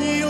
Señor.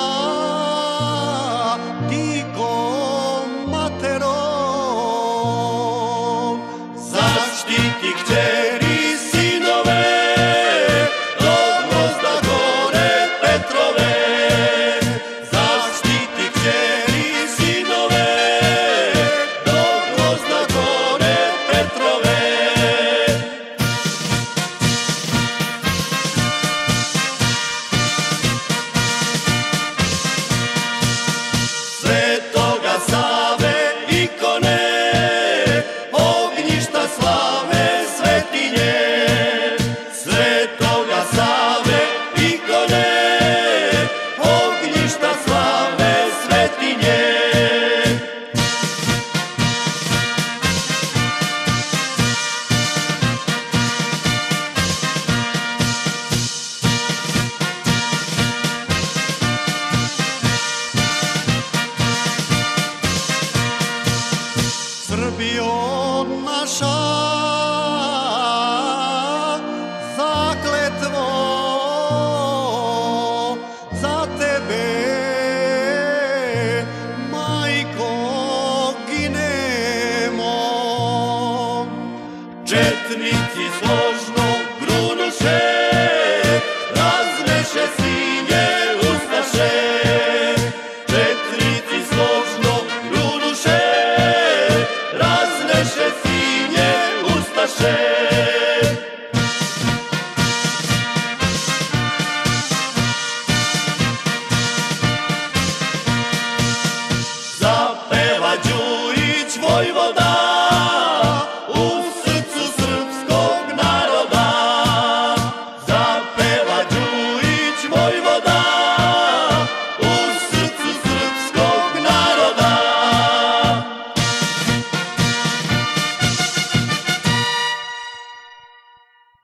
Srbijo naša